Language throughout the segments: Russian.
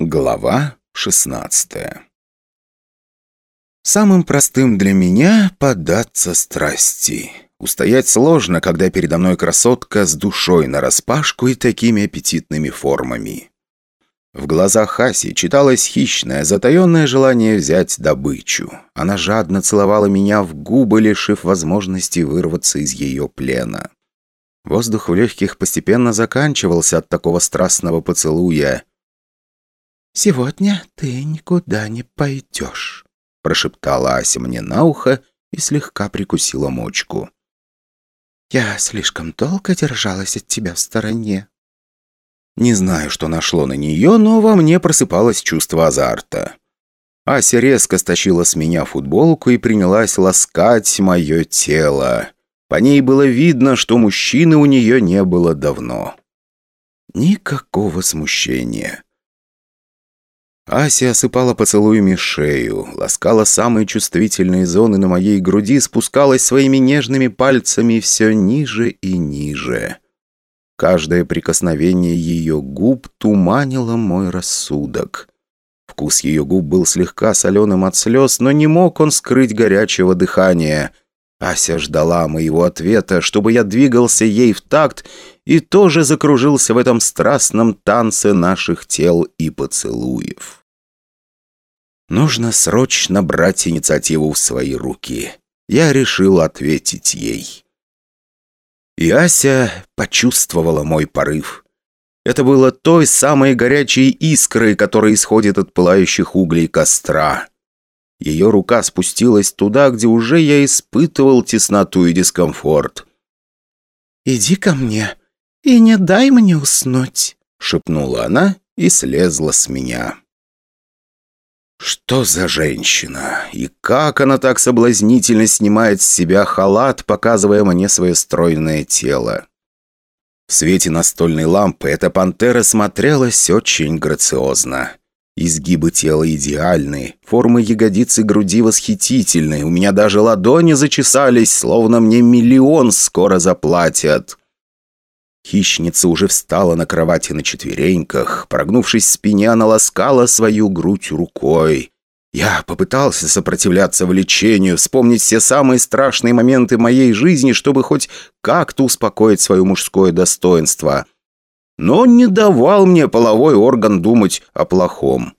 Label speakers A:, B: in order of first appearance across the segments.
A: Глава 16 Самым простым для меня – поддаться страсти. Устоять сложно, когда передо мной красотка с душой нараспашку и такими аппетитными формами. В глазах Хаси читалось хищное, затаенное желание взять добычу. Она жадно целовала меня в губы, лишив возможности вырваться из ее плена. Воздух в легких постепенно заканчивался от такого страстного поцелуя – «Сегодня ты никуда не пойдешь», — прошептала Ася мне на ухо и слегка прикусила мочку. «Я слишком долго держалась от тебя в стороне». Не знаю, что нашло на нее, но во мне просыпалось чувство азарта. Ася резко стащила с меня футболку и принялась ласкать мое тело. По ней было видно, что мужчины у нее не было давно. Никакого смущения. Ася осыпала поцелуями шею, ласкала самые чувствительные зоны на моей груди, спускалась своими нежными пальцами все ниже и ниже. Каждое прикосновение ее губ туманило мой рассудок. Вкус ее губ был слегка соленым от слез, но не мог он скрыть горячего дыхания — Ася ждала моего ответа, чтобы я двигался ей в такт и тоже закружился в этом страстном танце наших тел и поцелуев. Нужно срочно брать инициативу в свои руки. Я решил ответить ей. И Ася почувствовала мой порыв. Это было той самой горячей искрой, которая исходит от пылающих углей костра. Ее рука спустилась туда, где уже я испытывал тесноту и дискомфорт. «Иди ко мне и не дай мне уснуть», — шепнула она и слезла с меня. Что за женщина? И как она так соблазнительно снимает с себя халат, показывая мне свое стройное тело? В свете настольной лампы эта пантера смотрелась очень грациозно. Изгибы тела идеальны, формы ягодицы груди восхитительны, у меня даже ладони зачесались, словно мне миллион скоро заплатят. Хищница уже встала на кровати на четвереньках, прогнувшись в спине, она ласкала свою грудь рукой. Я попытался сопротивляться влечению, вспомнить все самые страшные моменты моей жизни, чтобы хоть как-то успокоить свое мужское достоинство но не давал мне половой орган думать о плохом.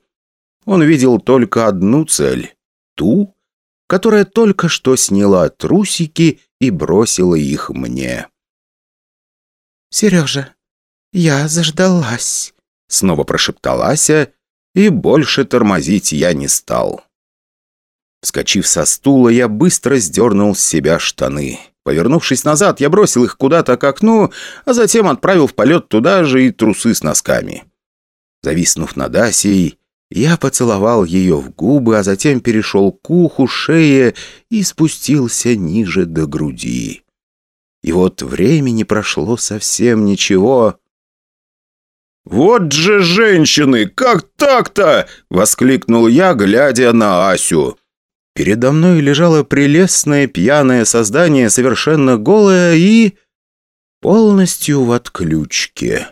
A: Он видел только одну цель — ту, которая только что сняла трусики и бросила их мне. «Сережа, я заждалась», — снова прошептала Ася, и больше тормозить я не стал. Вскочив со стула, я быстро сдернул с себя штаны. Повернувшись назад, я бросил их куда-то к окну, а затем отправил в полет туда же и трусы с носками. Зависнув над Асей, я поцеловал ее в губы, а затем перешел к уху, шее и спустился ниже до груди. И вот времени прошло совсем ничего. «Вот же женщины! Как так-то?» — воскликнул я, глядя на Асю. Передо мной лежало прелестное пьяное создание, совершенно голое и... полностью в отключке.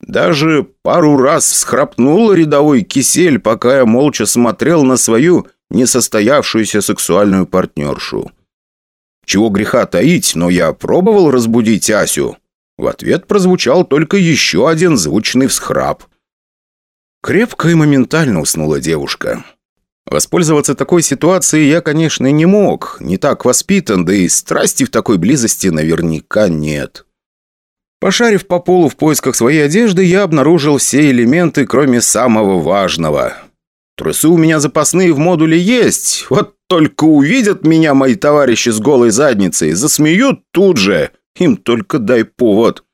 A: Даже пару раз всхрапнул рядовой кисель, пока я молча смотрел на свою несостоявшуюся сексуальную партнершу. Чего греха таить, но я пробовал разбудить Асю. В ответ прозвучал только еще один звучный всхрап. Крепко и моментально уснула девушка. Воспользоваться такой ситуацией я, конечно, не мог. Не так воспитан, да и страсти в такой близости наверняка нет. Пошарив по полу в поисках своей одежды, я обнаружил все элементы, кроме самого важного. Трусы у меня запасные в модуле есть, вот только увидят меня мои товарищи с голой задницей, засмеют тут же. Им только дай повод.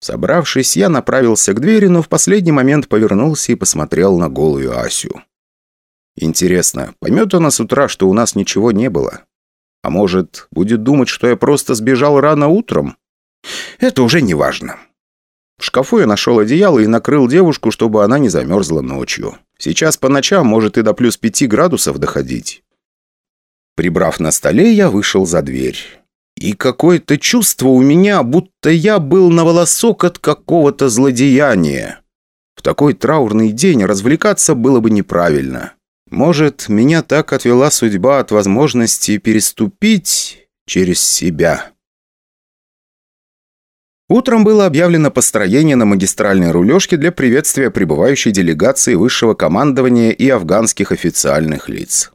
A: Собравшись, я направился к двери, но в последний момент повернулся и посмотрел на голую Асю. Интересно, поймет она с утра, что у нас ничего не было? А может, будет думать, что я просто сбежал рано утром? Это уже не важно. В шкафу я нашел одеяло и накрыл девушку, чтобы она не замерзла ночью. Сейчас по ночам может и до плюс пяти градусов доходить. Прибрав на столе, я вышел за дверь. И какое-то чувство у меня, будто я был на волосок от какого-то злодеяния. В такой траурный день развлекаться было бы неправильно. Может, меня так отвела судьба от возможности переступить через себя. Утром было объявлено построение на магистральной рулежке для приветствия прибывающей делегации высшего командования и афганских официальных лиц.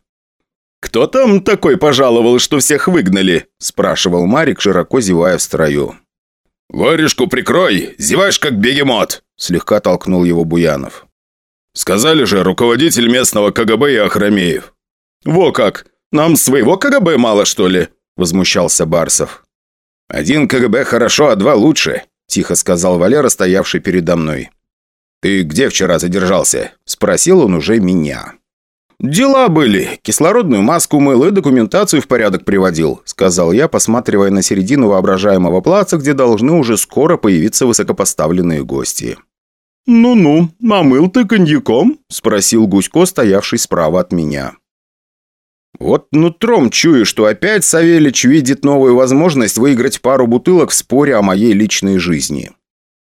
B: «Кто там такой пожаловал, что всех выгнали?» – спрашивал Марик, широко зевая в строю.
C: «Варежку прикрой! Зеваешь, как бегемот!» – слегка толкнул его Буянов.
B: «Сказали же, руководитель местного КГБ и Ахрамеев». «Во как! Нам своего КГБ мало, что ли?» – возмущался Барсов.
A: «Один КГБ хорошо, а два лучше», – тихо сказал Валера, стоявший передо мной. «Ты где вчера задержался?» – спросил он уже меня.
B: «Дела были. Кислородную маску мыл и документацию в порядок приводил», сказал я, посматривая на середину воображаемого плаца, где должны уже скоро появиться высокопоставленные гости.
C: «Ну-ну, намыл ты коньяком?»
B: спросил Гусько, стоявший справа от меня. Вот нутром чую, что опять Савельич видит новую возможность выиграть пару бутылок в споре о моей личной жизни.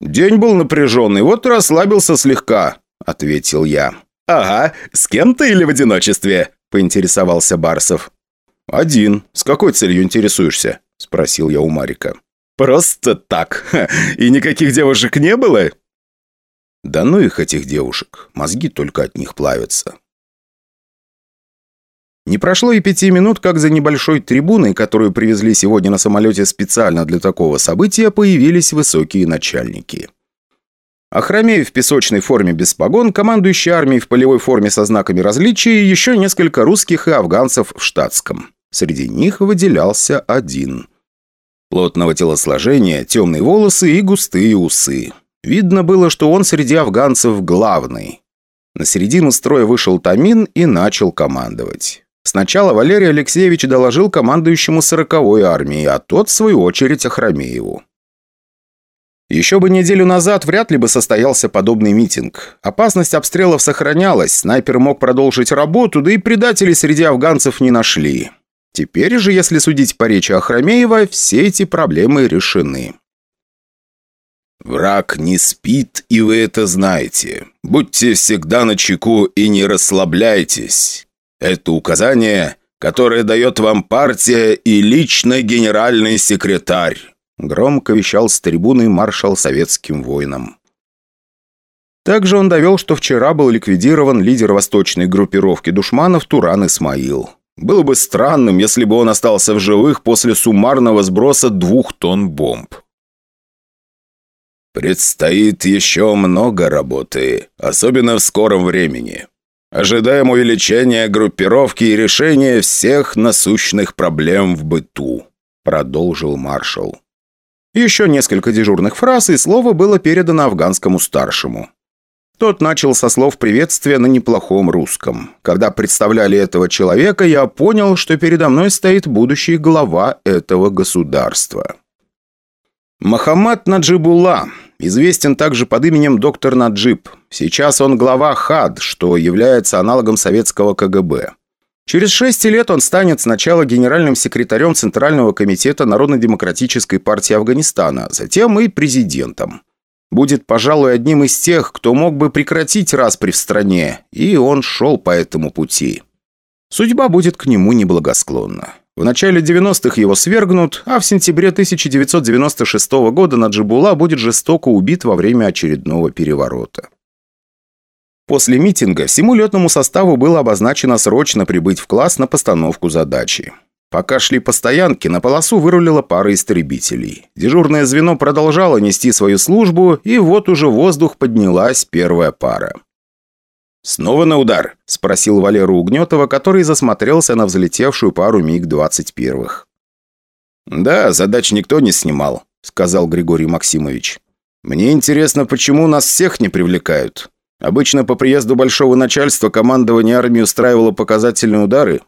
B: «День был напряженный, вот расслабился слегка», — ответил я.
C: «Ага, с кем-то или в одиночестве?» – поинтересовался Барсов.
B: «Один. С какой целью интересуешься?» – спросил я у Марика.
C: «Просто так. И никаких девушек не было?»
A: «Да ну их, этих девушек. Мозги только от них плавятся». Не прошло и пяти минут, как за небольшой трибуной, которую привезли сегодня на самолете специально для такого события, появились высокие начальники. Охромеев в песочной форме без погон, командующий армией в полевой форме со знаками различия и еще несколько русских и афганцев в штатском. Среди них выделялся один. Плотного телосложения, темные волосы и густые усы. Видно было, что он среди афганцев главный. На середину строя вышел Тамин и начал командовать. Сначала Валерий Алексеевич доложил командующему сороковой армии, а тот, в свою очередь, Охромееву. Еще бы неделю назад вряд ли бы состоялся подобный митинг. Опасность обстрелов сохранялась, снайпер мог продолжить работу, да и предателей среди афганцев не нашли. Теперь же, если судить по речи Ахрамеева, все эти проблемы решены.
C: «Враг не спит, и вы это знаете. Будьте всегда на чеку и не расслабляйтесь. Это указание, которое дает вам партия и лично генеральный секретарь.
A: Громко вещал с трибуны маршал советским воинам. Также он довел, что вчера был ликвидирован лидер восточной группировки душманов Туран Исмаил. Было бы странным, если бы он остался в живых после суммарного сброса двух тонн бомб.
C: «Предстоит еще много работы, особенно в скором времени. Ожидаем увеличения группировки и решения всех насущных проблем в быту», продолжил маршал.
A: Еще несколько дежурных фраз, и слово было передано афганскому старшему. Тот начал со слов приветствия на неплохом русском. Когда представляли этого человека, я понял, что передо мной стоит будущий глава этого государства. Махамад Наджибулла, известен также под именем доктор Наджиб. Сейчас он глава ХАД, что является аналогом советского КГБ. Через шесть лет он станет сначала генеральным секретарем Центрального комитета Народно-демократической партии Афганистана, затем и президентом. Будет, пожалуй, одним из тех, кто мог бы прекратить распри в стране, и он шел по этому пути. Судьба будет к нему неблагосклонна. В начале 90-х его свергнут, а в сентябре 1996 года Наджибула будет жестоко убит во время очередного переворота. После митинга всему летному составу было обозначено срочно прибыть в класс на постановку задачи. Пока шли по стоянке, на полосу вырулила пара истребителей. Дежурное звено продолжало нести свою службу, и вот уже в воздух поднялась первая пара. «Снова на удар?» – спросил Валеру Угнетова, который засмотрелся на взлетевшую пару МиГ-21.
B: «Да, задач никто не снимал», – сказал Григорий Максимович. «Мне интересно, почему нас всех не привлекают? Обычно по приезду большого начальства командование армии устраивало показательные удары.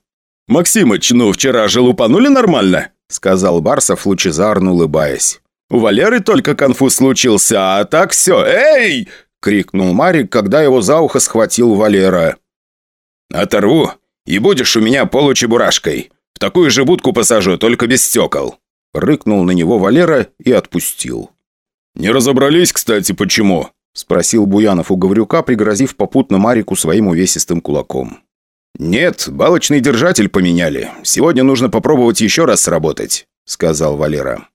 C: «Максимыч, ну вчера же лупанули нормально», — сказал Барсов, лучезарно улыбаясь. «У Валеры только конфуз случился, а так все. Эй!» — крикнул Марик, когда его за ухо схватил Валера. «Оторву, и будешь у меня получебурашкой. В такую же будку посажу, только без стекол». Рыкнул на него Валера и отпустил.
B: «Не разобрались, кстати, почему?»
A: Спросил Буянов у Гаврюка, пригрозив попутно Марику своим увесистым кулаком.
B: «Нет, балочный держатель поменяли. Сегодня нужно попробовать еще раз сработать», — сказал Валера.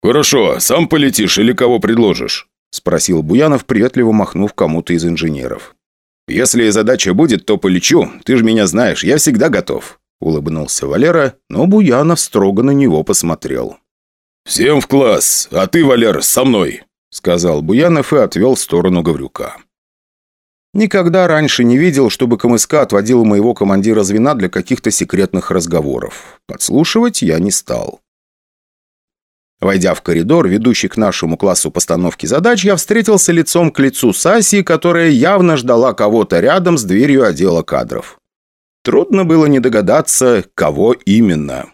C: «Хорошо, сам полетишь или кого предложишь?»
A: — спросил Буянов, приветливо махнув кому-то из инженеров.
B: «Если задача будет, то полечу. Ты же меня знаешь, я всегда готов», — улыбнулся Валера, но Буянов строго на него посмотрел.
C: «Всем в класс, а ты, Валер, со мной», — сказал Буянов и отвел в сторону Гаврюка.
A: Никогда раньше не видел, чтобы КМСК отводил моего командира звена для каких-то секретных разговоров. Подслушивать я не стал. Войдя в коридор, ведущий к нашему классу постановки задач, я встретился лицом к лицу с Асей, которая явно ждала кого-то рядом с дверью отдела кадров. Трудно было не догадаться, кого именно.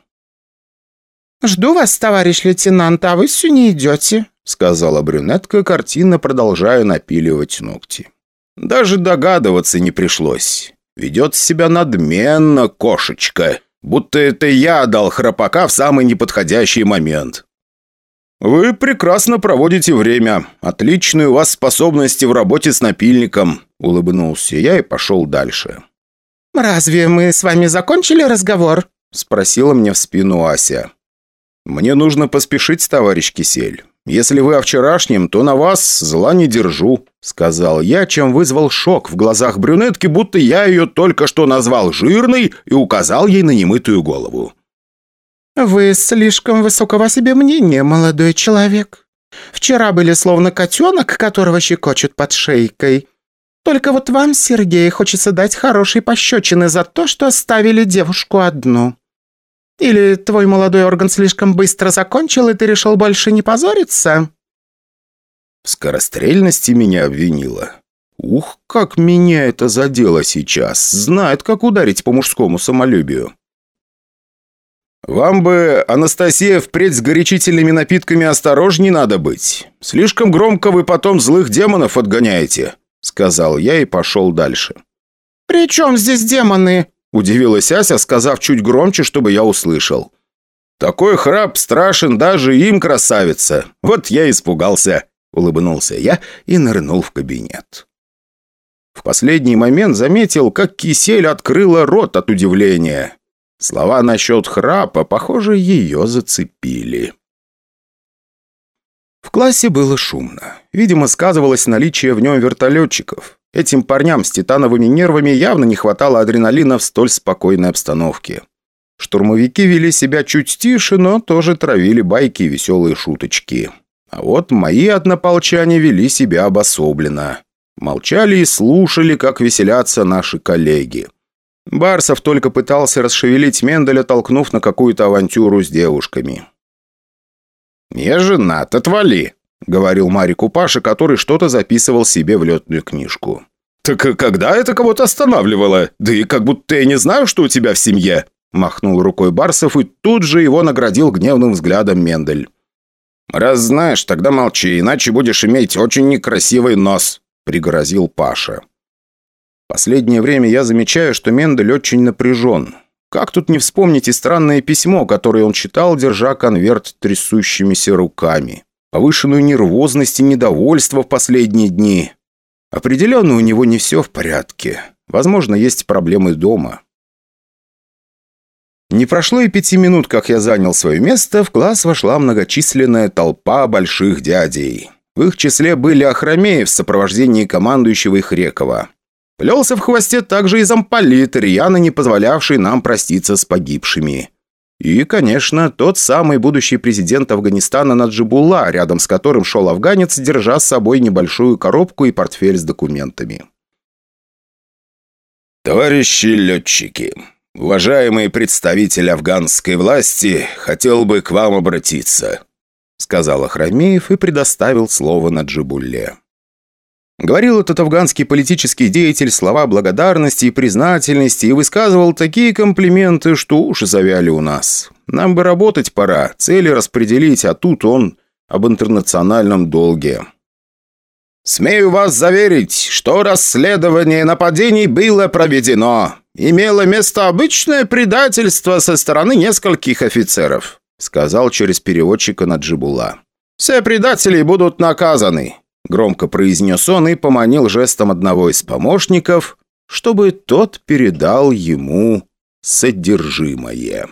D: «Жду вас, товарищ лейтенант, а вы все не идете»,
A: сказала брюнетка, картинно продолжая напиливать ногти. Даже догадываться не пришлось. Ведет себя надменно кошечка, будто это я дал храпака в самый неподходящий момент. «Вы прекрасно проводите время. Отличные у вас способности в работе с напильником», — улыбнулся я и пошел дальше.
D: «Разве мы с вами закончили разговор?»
A: — спросила мне в спину Ася. «Мне нужно поспешить, товарищ Кисель. Если вы о вчерашнем, то на вас зла не держу», — сказал я, чем вызвал шок в глазах брюнетки, будто я ее только что назвал жирной и указал ей на немытую голову.
D: «Вы слишком высокого себе мнения, молодой человек. Вчера были словно котенок, которого щекочут под шейкой. Только вот вам, Сергей, хочется дать хорошей пощечины за то, что оставили девушку одну». Или твой молодой орган слишком быстро закончил, и ты решил больше не позориться?»
A: В скорострельности меня обвинила. Ух, как меня это задело сейчас. Знает, как ударить по мужскому самолюбию. «Вам бы, Анастасия, впредь с горячительными напитками осторожней надо быть. Слишком громко вы потом злых демонов отгоняете», — сказал я и пошел дальше.
D: «При чем здесь демоны?»
A: Удивилась Ася, сказав чуть громче, чтобы я услышал. «Такой храп страшен даже им, красавица! Вот я испугался!» Улыбнулся я и нырнул в кабинет. В последний момент заметил, как кисель открыла рот от удивления. Слова насчет храпа, похоже, ее зацепили. В классе было шумно. Видимо, сказывалось наличие в нем вертолетчиков. Этим парням с титановыми нервами явно не хватало адреналина в столь спокойной обстановке. Штурмовики вели себя чуть тише, но тоже травили байки и веселые шуточки. А вот мои однополчане вели себя обособленно. Молчали и слушали, как веселятся наши коллеги. Барсов только пытался расшевелить Менделя, толкнув на какую-то авантюру с девушками. «Я женат, отвали!» — говорил Марику Паша, который что-то записывал себе в летную книжку.
C: «Так когда это кого-то останавливало? Да и как будто я не знаю, что у тебя в семье!»
A: Махнул рукой Барсов и тут же его наградил гневным взглядом Мендель.
B: «Раз знаешь, тогда молчи, иначе будешь иметь очень некрасивый нос», — пригрозил Паша.
A: Последнее время я замечаю, что Мендель очень напряжен. Как тут не вспомнить и странное письмо, которое он читал, держа конверт трясущимися руками повышенную нервозность и недовольство в последние дни. Определенно у него не все в порядке. Возможно, есть проблемы дома. Не прошло и пяти минут, как я занял свое место, в класс вошла многочисленная толпа больших дядей. В их числе были Ахромеи в сопровождении командующего их Рекова. Плелся в хвосте также и замполит, рьяно не позволявший нам проститься с погибшими. И, конечно, тот самый будущий президент Афганистана Наджибулла, рядом с которым шел афганец, держа с собой небольшую коробку и портфель с документами.
B: «Товарищи летчики, уважаемый представитель афганской власти, хотел бы к вам обратиться», сказал Ахрамеев и предоставил слово Наджибулле.
A: Говорил этот афганский политический деятель слова благодарности и признательности и высказывал такие комплименты, что уши завяли у нас. Нам бы работать пора, цели распределить, а тут он об интернациональном долге.
B: «Смею вас заверить, что расследование нападений было проведено. Имело место обычное предательство со стороны нескольких офицеров», сказал через переводчика Наджибула. «Все предатели будут наказаны.
A: Громко произнес он и поманил жестом одного из помощников, чтобы тот передал ему содержимое.